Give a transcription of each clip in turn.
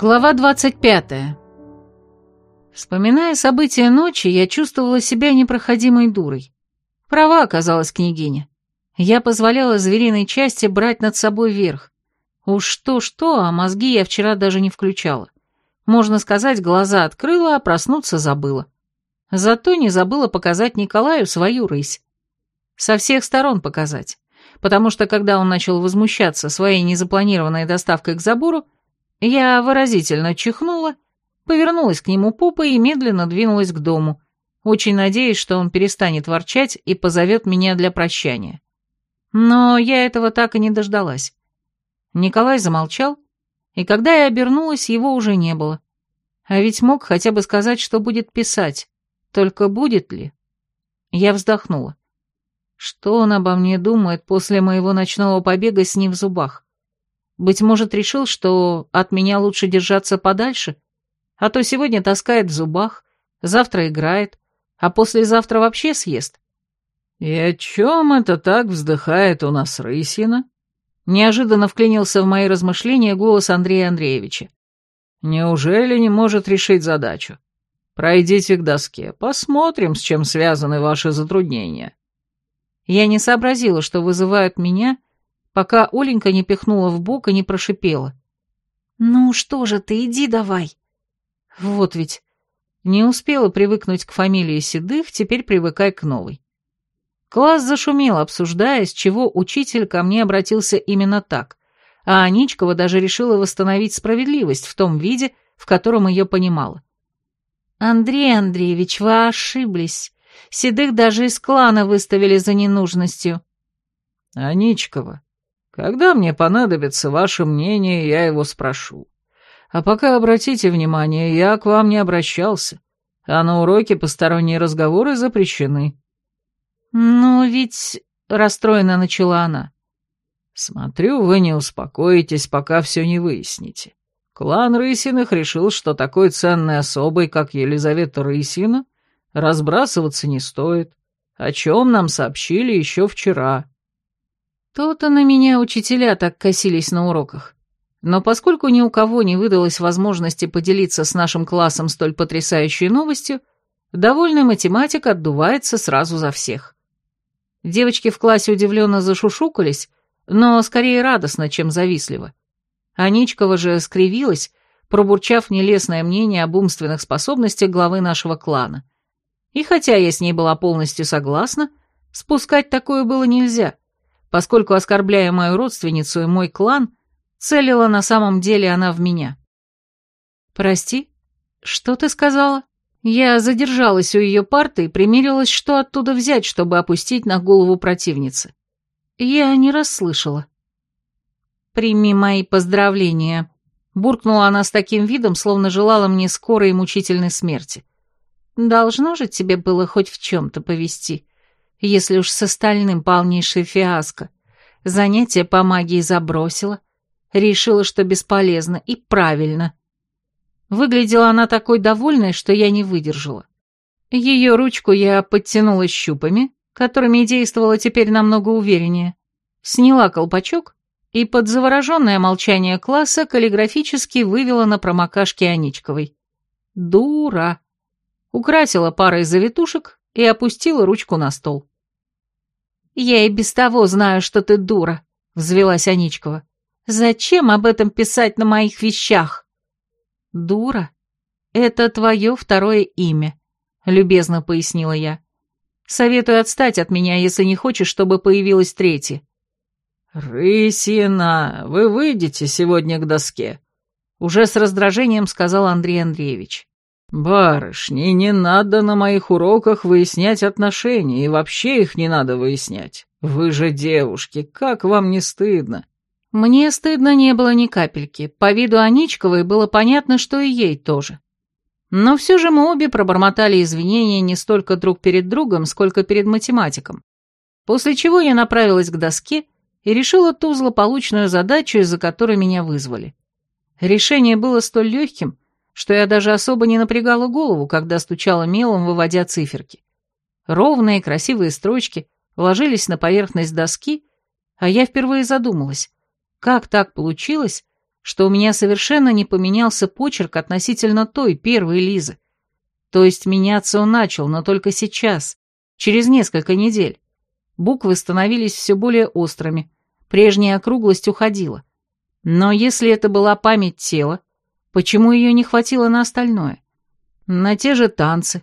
Глава 25. Вспоминая события ночи, я чувствовала себя непроходимой дурой. Права оказалась княгиня. Я позволяла звериной части брать над собой верх. Уж что-что, а мозги я вчера даже не включала. Можно сказать, глаза открыла, а проснуться забыла. Зато не забыла показать Николаю свою рысь. Со всех сторон показать. Потому что, когда он начал возмущаться своей незапланированной доставкой к забору, я выразительно чихнула, повернулась к нему попой и медленно двинулась к дому, очень надеясь, что он перестанет ворчать и позовет меня для прощания. Но я этого так и не дождалась. Николай замолчал, и когда я обернулась, его уже не было. А ведь мог хотя бы сказать, что будет писать. Только будет ли? Я вздохнула. Что он обо мне думает после моего ночного побега с ним в зубах? Быть может, решил, что от меня лучше держаться подальше? А то сегодня таскает в зубах, завтра играет, а послезавтра вообще съест. «И о чем это так вздыхает у нас Рысина?» Неожиданно вклинился в мои размышления голос Андрея Андреевича. «Неужели не может решить задачу? Пройдите к доске, посмотрим, с чем связаны ваши затруднения». Я не сообразила, что вызывают меня, пока Оленька не пихнула в бок и не прошипела. «Ну что же ты, иди давай!» Вот ведь. Не успела привыкнуть к фамилии Седых, теперь привыкай к новой. Класс зашумел, обсуждая, с чего учитель ко мне обратился именно так, а Аничкова даже решила восстановить справедливость в том виде, в котором ее понимала. «Андрей Андреевич, вы ошиблись. Седых даже из клана выставили за ненужностью». «Аничкова, когда мне понадобится ваше мнение, я его спрошу. А пока обратите внимание, я к вам не обращался, а на уроке посторонние разговоры запрещены». «Ну ведь...» — расстроенно начала она. «Смотрю, вы не успокоитесь, пока все не выясните. Клан Рысиных решил, что такой ценной особой, как Елизавета Рысина, разбрасываться не стоит, о чем нам сообщили еще вчера». То-то на меня учителя так косились на уроках. Но поскольку ни у кого не выдалось возможности поделиться с нашим классом столь потрясающей новостью, довольный математик отдувается сразу за всех. Девочки в классе удивленно зашушукались, но скорее радостно, чем завистливо. Аничкова же скривилась, пробурчав нелестное мнение об умственных способностях главы нашего клана. И хотя я с ней была полностью согласна, спускать такое было нельзя — поскольку, оскорбляя мою родственницу и мой клан, целила на самом деле она в меня. «Прости, что ты сказала?» Я задержалась у ее парты и примерилась, что оттуда взять, чтобы опустить на голову противницы. Я не расслышала. «Прими мои поздравления», — буркнула она с таким видом, словно желала мне скорой и мучительной смерти. «Должно же тебе было хоть в чем-то повести если уж с остальным полнейшая фиаско. Занятие по магии забросила, решила, что бесполезно, и правильно. Выглядела она такой довольной, что я не выдержала. Ее ручку я подтянула щупами, которыми действовала теперь намного увереннее, сняла колпачок и под завороженное молчание класса каллиграфически вывела на промокашке Аничковой. «Дура!» Украсила парой завитушек и опустила ручку на стол. «Я и без того знаю, что ты дура», — взвелась Аничкова. «Зачем об этом писать на моих вещах?» «Дура? Это твое второе имя», — любезно пояснила я. «Советую отстать от меня, если не хочешь, чтобы появилось третье». «Рысина, вы выйдете сегодня к доске», — уже с раздражением сказал Андрей Андреевич. «Барышни, не надо на моих уроках выяснять отношения, и вообще их не надо выяснять. Вы же девушки, как вам не стыдно?» Мне стыдно не было ни капельки. По виду Аничковой было понятно, что и ей тоже. Но все же мы обе пробормотали извинения не столько друг перед другом, сколько перед математиком. После чего я направилась к доске и решила ту злополучную задачу, из-за которой меня вызвали. Решение было столь легким, что я даже особо не напрягала голову, когда стучала мелом, выводя циферки. Ровные, красивые строчки ложились на поверхность доски, а я впервые задумалась, как так получилось, что у меня совершенно не поменялся почерк относительно той, первой Лизы. То есть меняться он начал, но только сейчас, через несколько недель. Буквы становились все более острыми, прежняя округлость уходила. Но если это была память тела, почему ее не хватило на остальное? На те же танцы.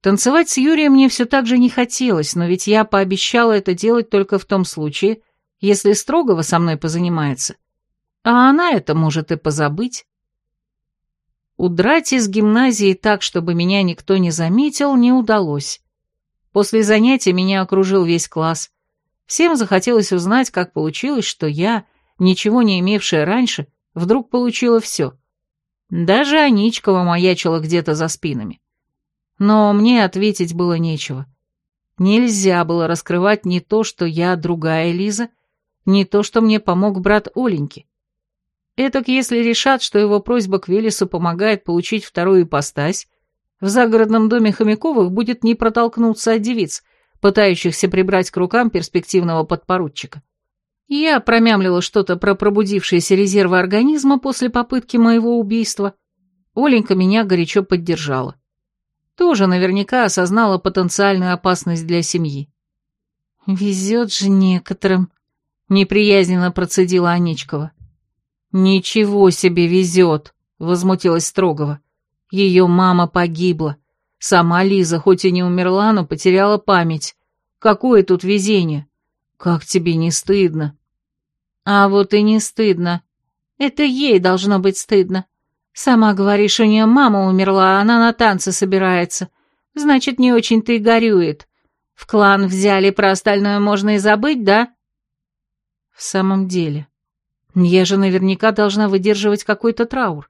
Танцевать с Юрием мне все так же не хотелось, но ведь я пообещала это делать только в том случае, если строгого со мной позанимается. А она это может и позабыть. Удрать из гимназии так, чтобы меня никто не заметил, не удалось. После занятия меня окружил весь класс. Всем захотелось узнать, как получилось, что я, ничего не имевшая раньше, вдруг получила все. Даже Аничкова маячила где-то за спинами. Но мне ответить было нечего. Нельзя было раскрывать не то, что я другая Лиза, не то, что мне помог брат Оленьки. Этак, если решат, что его просьба к Велесу помогает получить вторую ипостась, в загородном доме Хомяковых будет не протолкнуться от девиц, пытающихся прибрать к рукам перспективного подпоручика. Я промямлила что-то про пробудившиеся резервы организма после попытки моего убийства. Оленька меня горячо поддержала. Тоже наверняка осознала потенциальную опасность для семьи. «Везет же некоторым», — неприязненно процедила Аничкова. «Ничего себе везет», — возмутилась Строгова. «Ее мама погибла. Сама Лиза, хоть и не умерла, но потеряла память. Какое тут везение? Как тебе не стыдно?» «А вот и не стыдно. Это ей должно быть стыдно. Сама говоришь, у нее мама умерла, а она на танцы собирается. Значит, не очень-то и горюет. В клан взяли, про остальное можно и забыть, да?» «В самом деле...» Я же наверняка должна выдерживать какой-то траур.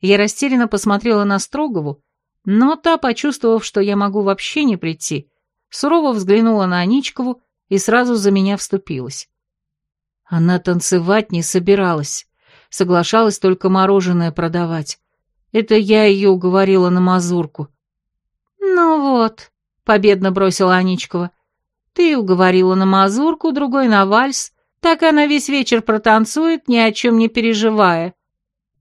Я растерянно посмотрела на Строгову, но та, почувствовав, что я могу вообще не прийти, сурово взглянула на Аничкову и сразу за меня вступилась. Она танцевать не собиралась, соглашалась только мороженое продавать. Это я ее уговорила на мазурку. «Ну вот», — победно бросила Аничкова, — «ты уговорила на мазурку, другой на вальс, так она весь вечер протанцует, ни о чем не переживая.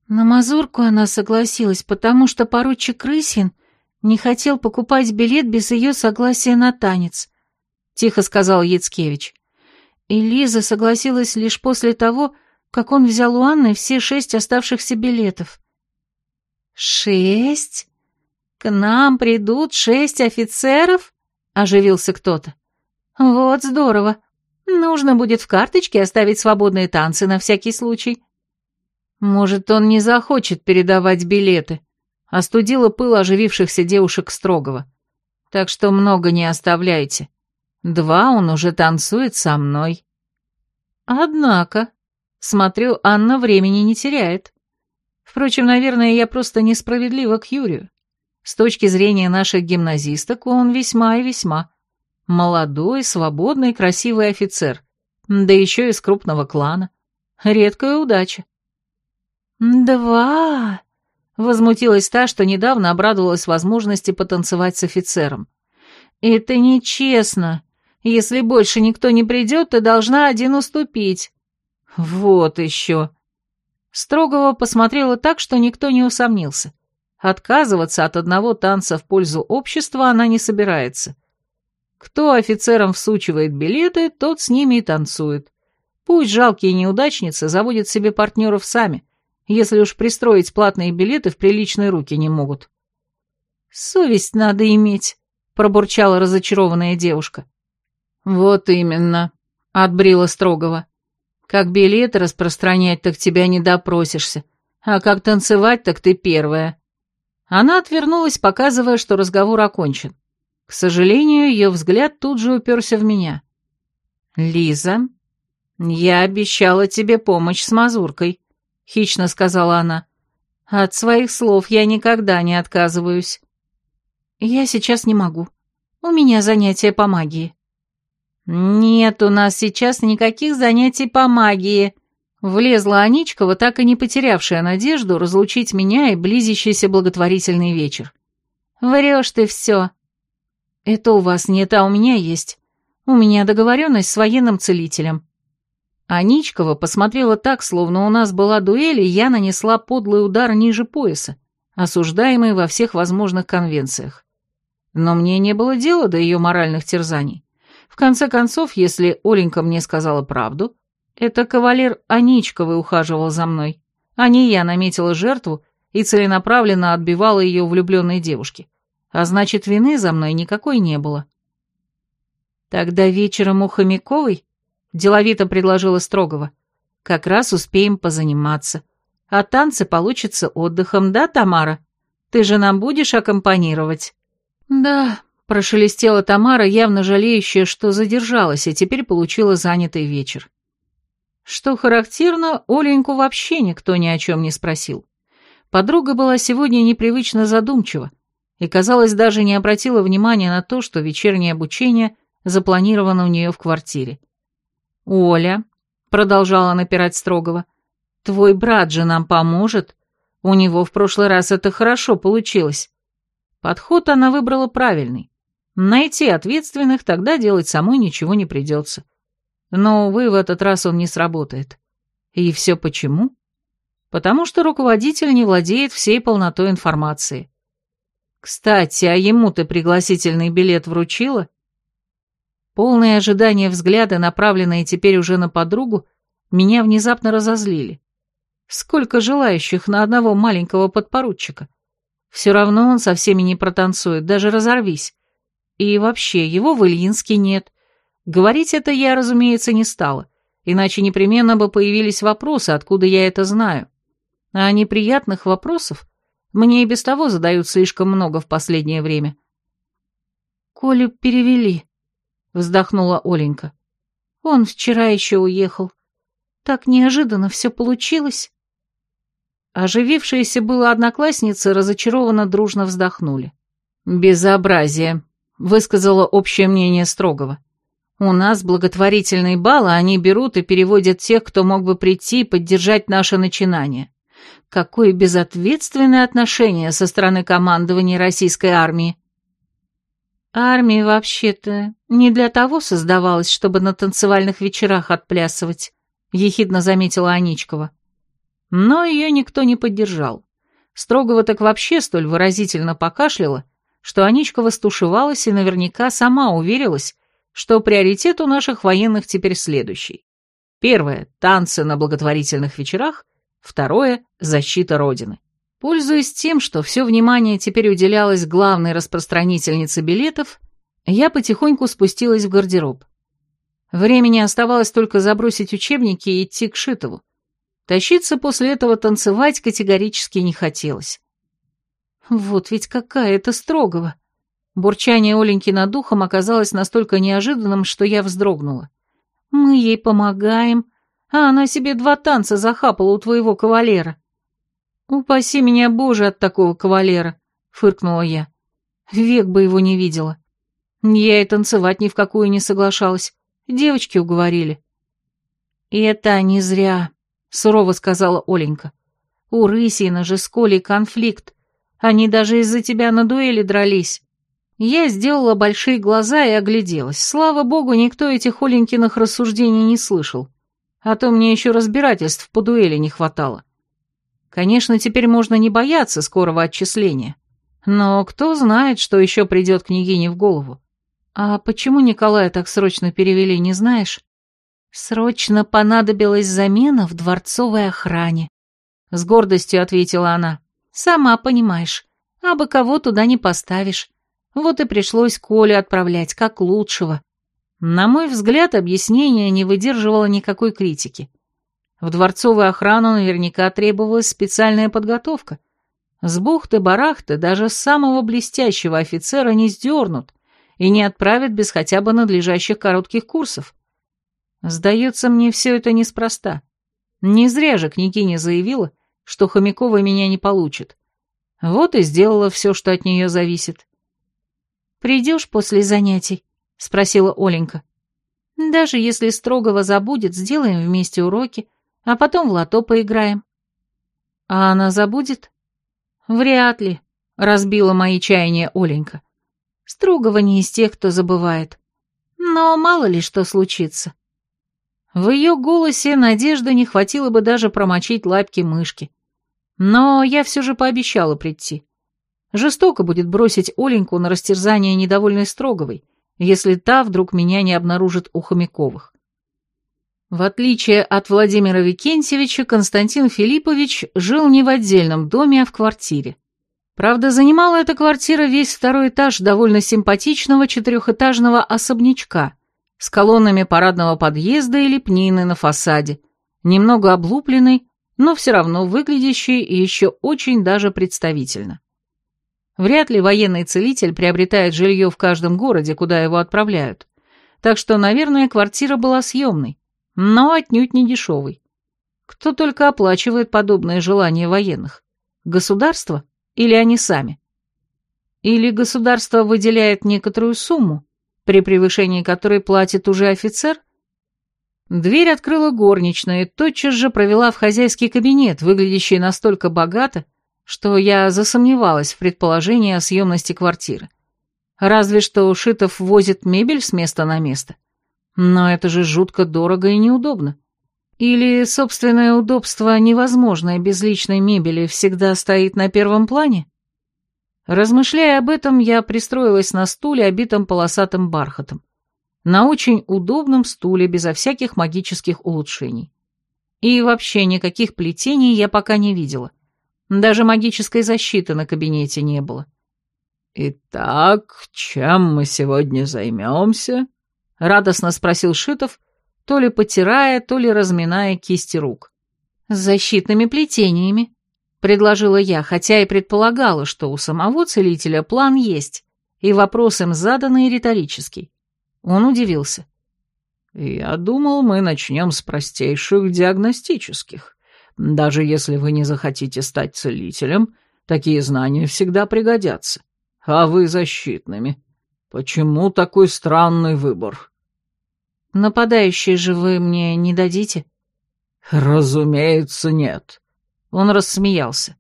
На мазурку она согласилась, потому что поручик Рысин не хотел покупать билет без ее согласия на танец, тихо сказал Яцкевич. И Лиза согласилась лишь после того, как он взял у Анны все шесть оставшихся билетов. «Шесть? К нам придут шесть офицеров?» — оживился кто-то. «Вот здорово. Нужно будет в карточке оставить свободные танцы на всякий случай. Может, он не захочет передавать билеты, остудила пыл оживившихся девушек строгого. Так что много не оставляйте. Два он уже танцует со мной. Однако, смотрю, Анна времени не теряет. Впрочем, наверное, я просто несправедлива к Юрию. С точки зрения наших гимназисток он весьма и весьма. Молодой, свободный, красивый офицер. Да еще из крупного клана. Редкая удача. «Два!» — возмутилась та, что недавно обрадовалась возможности потанцевать с офицером. «Это нечестно. Если больше никто не придет, ты должна один уступить». «Вот еще!» Строгого посмотрела так, что никто не усомнился. Отказываться от одного танца в пользу общества она не собирается. Кто офицерам всучивает билеты, тот с ними и танцует. Пусть жалкие неудачницы заводят себе партнеров сами, если уж пристроить платные билеты в приличные руки не могут. «Совесть надо иметь», — пробурчала разочарованная девушка. «Вот именно», — отбрила строгого. «Как билеты распространять, так тебя не допросишься, а как танцевать, так ты первая». Она отвернулась, показывая, что разговор окончен. К сожалению, ее взгляд тут же уперся в меня. «Лиза, я обещала тебе помощь с мазуркой», — хищно сказала она. «От своих слов я никогда не отказываюсь». «Я сейчас не могу. У меня занятия по магии». «Нет у нас сейчас никаких занятий по магии», — влезла Аничкова, так и не потерявшая надежду разлучить меня и близящийся благотворительный вечер. «Врешь ты все. «Это у вас нет, а у меня есть. У меня договоренность с военным целителем». Аничкова посмотрела так, словно у нас была дуэль, и я нанесла подлый удар ниже пояса, осуждаемый во всех возможных конвенциях. Но мне не было дела до ее моральных терзаний. В конце концов, если Оленька мне сказала правду, это кавалер Аничковый ухаживал за мной, а не я наметила жертву и целенаправленно отбивала ее влюбленной девушке. А значит, вины за мной никакой не было. Тогда вечером у Хомяковой, деловито предложила Строгова, как раз успеем позаниматься. А танцы получатся отдыхом, да, Тамара? Ты же нам будешь аккомпанировать? Да, прошелестела Тамара, явно жалеющая, что задержалась и теперь получила занятый вечер. Что характерно, Оленьку вообще никто ни о чем не спросил. Подруга была сегодня непривычно задумчива и, казалось, даже не обратила внимания на то, что вечернее обучение запланировано у нее в квартире. «Оля», — продолжала напирать строгого, — «твой брат же нам поможет. У него в прошлый раз это хорошо получилось». Подход она выбрала правильный. Найти ответственных, тогда делать самой ничего не придется. Но, увы, в этот раз он не сработает. И все почему? Потому что руководитель не владеет всей полнотой информации. Кстати, а ему ты пригласительный билет вручила? Полные ожидания взгляда, направленные теперь уже на подругу, меня внезапно разозлили. Сколько желающих на одного маленького подпоручика. Все равно он со всеми не протанцует, даже разорвись. И вообще, его в Ильинске нет. Говорить это я, разумеется, не стала, иначе непременно бы появились вопросы, откуда я это знаю. А неприятных вопросов мне и без того задают слишком много в последнее время. «Колю перевели», — вздохнула Оленька. «Он вчера еще уехал. Так неожиданно все получилось». Оживившиеся было одноклассницы разочарованно дружно вздохнули. «Безобразие», — высказала общее мнение Строгова. «У нас благотворительный бал, а они берут и переводят тех, кто мог бы прийти и поддержать наше начинание. Какое безответственное отношение со стороны командования российской армии. Армия вообще-то не для того создавалась, чтобы на танцевальных вечерах отплясывать, ехидно заметила Аничкова. Но ее никто не поддержал. Строгова так вообще столь выразительно покашляла, что Аничкова стушевалась и наверняка сама уверилась, что приоритет у наших военных теперь следующий. Первое – танцы на благотворительных вечерах, Второе – защита Родины. Пользуясь тем, что все внимание теперь уделялось главной распространительнице билетов, я потихоньку спустилась в гардероб. Времени оставалось только забросить учебники и идти к Шитову. Тащиться после этого танцевать категорически не хотелось. Вот ведь какая это строгого. Бурчание Оленьки над духом оказалось настолько неожиданным, что я вздрогнула. Мы ей помогаем, а она себе два танца захапала у твоего кавалера. Упаси меня, Боже, от такого кавалера, фыркнула я. Век бы его не видела. Я и танцевать ни в какую не соглашалась. Девочки уговорили. И это не зря, сурово сказала Оленька. У Рысина же с конфликт. Они даже из-за тебя на дуэли дрались. Я сделала большие глаза и огляделась. Слава богу, никто этих Оленькиных рассуждений не слышал а то мне еще разбирательств по дуэли не хватало. Конечно, теперь можно не бояться скорого отчисления, но кто знает, что еще придет княгине в голову. А почему Николая так срочно перевели, не знаешь? Срочно понадобилась замена в дворцовой охране. С гордостью ответила она. Сама понимаешь, а бы кого туда не поставишь. Вот и пришлось Колю отправлять как лучшего. На мой взгляд, объяснение не выдерживало никакой критики. В дворцовую охрану наверняка требовалась специальная подготовка. С бухты-барахты даже самого блестящего офицера не сдернут и не отправят без хотя бы надлежащих коротких курсов. Сдается мне все это неспроста. Не зря же княгиня заявила, что Хомякова меня не получит. Вот и сделала все, что от нее зависит. «Придешь после занятий?» — спросила Оленька. «Даже если строгого забудет, сделаем вместе уроки, а потом в лото поиграем». «А она забудет?» «Вряд ли», — разбила мои чаяния Оленька. «Строгого не из тех, кто забывает. Но мало ли что случится». В ее голосе надежды не хватило бы даже промочить лапки мышки. Но я все же пообещала прийти. Жестоко будет бросить Оленьку на растерзание недовольной Строговой, если та вдруг меня не обнаружит у Хомяковых. В отличие от Владимира Викентьевича, Константин Филиппович жил не в отдельном доме, а в квартире. Правда, занимала эта квартира весь второй этаж довольно симпатичного четырехэтажного особнячка с колоннами парадного подъезда и лепнины на фасаде, немного облупленный, но все равно выглядящий и еще очень даже представительно. Вряд ли военный целитель приобретает жилье в каждом городе, куда его отправляют, так что, наверное, квартира была съемной, но отнюдь не дешевой. Кто только оплачивает подобные желания военных? Государство? Или они сами? Или государство выделяет некоторую сумму, при превышении которой платит уже офицер? Дверь открыла горничная и тотчас же провела в хозяйский кабинет, выглядящий настолько богато, что я засомневалась в предположении о съемности квартиры. Разве что Шитов возит мебель с места на место. Но это же жутко дорого и неудобно. Или собственное удобство, невозможное без личной мебели, всегда стоит на первом плане? Размышляя об этом, я пристроилась на стуле, обитом полосатым бархатом. На очень удобном стуле, безо всяких магических улучшений. И вообще никаких плетений я пока не видела. Даже магической защиты на кабинете не было. «Итак, чем мы сегодня займемся?» — радостно спросил Шитов, — то ли потирая, то ли разминая кисти рук. «С защитными плетениями», — предложила я, хотя и предполагала, что у самого целителя план есть, и вопрос им заданный риторический. Он удивился. «Я думал, мы начнем с простейших диагностических. Даже если вы не захотите стать целителем, такие знания всегда пригодятся. А вы защитными. Почему такой странный выбор?» Нападающие же вы мне не дадите?» «Разумеется, нет». Он рассмеялся.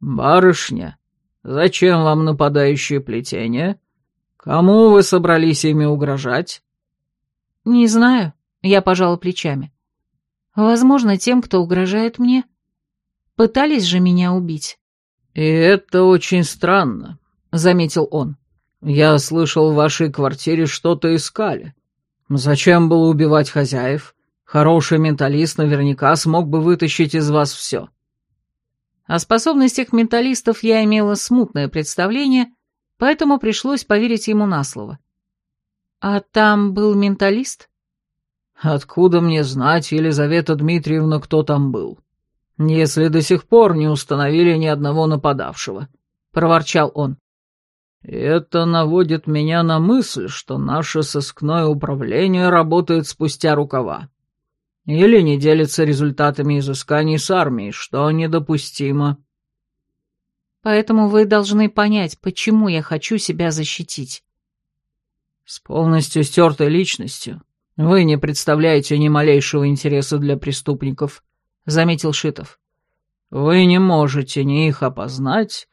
«Барышня, зачем вам нападающие плетения? Кому вы собрались ими угрожать?» «Не знаю», — я пожала плечами. «Возможно, тем, кто угрожает мне. Пытались же меня убить». «И это очень странно», — заметил он. «Я слышал, в вашей квартире что-то искали. «Зачем было убивать хозяев? Хороший менталист наверняка смог бы вытащить из вас все». О способностях менталистов я имела смутное представление, поэтому пришлось поверить ему на слово. «А там был менталист?» «Откуда мне знать, Елизавета Дмитриевна, кто там был? Если до сих пор не установили ни одного нападавшего», — проворчал он. Это наводит меня на мысль, что наше сыскное управление работает спустя рукава. Или не делится результатами изысканий с армией, что недопустимо. Поэтому вы должны понять, почему я хочу себя защитить. С полностью стертой личностью вы не представляете ни малейшего интереса для преступников, — заметил Шитов. Вы не можете ни их опознать,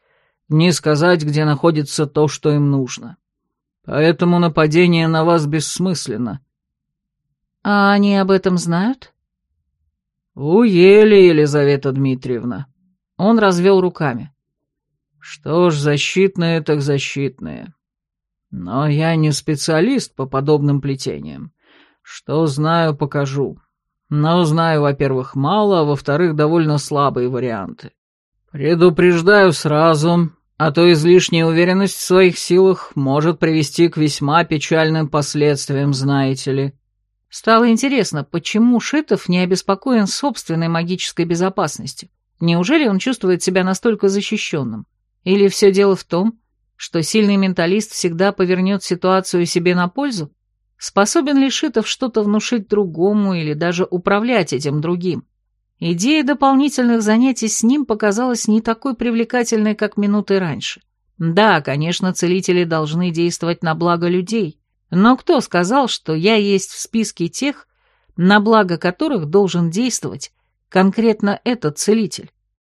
не сказать, где находится то, что им нужно. Поэтому нападение на вас бессмысленно. А они об этом знают? Уели, Елизавета Дмитриевна. Он развел руками. Что ж, защитные так защитные. Но я не специалист по подобным плетениям. Что знаю, покажу. Но знаю, во-первых, мало, а во-вторых, довольно слабые варианты. Предупреждаю сразу, а то излишняя уверенность в своих силах может привести к весьма печальным последствиям, знаете ли. Стало интересно, почему Шитов не обеспокоен собственной магической безопасностью? Неужели он чувствует себя настолько защищенным? Или все дело в том, что сильный менталист всегда повернет ситуацию себе на пользу? Способен ли Шитов что-то внушить другому или даже управлять этим другим? Идея дополнительных занятий с ним показалась не такой привлекательной, как минуты раньше. Да, конечно, целители должны действовать на благо людей, но кто сказал, что я есть в списке тех, на благо которых должен действовать конкретно этот целитель?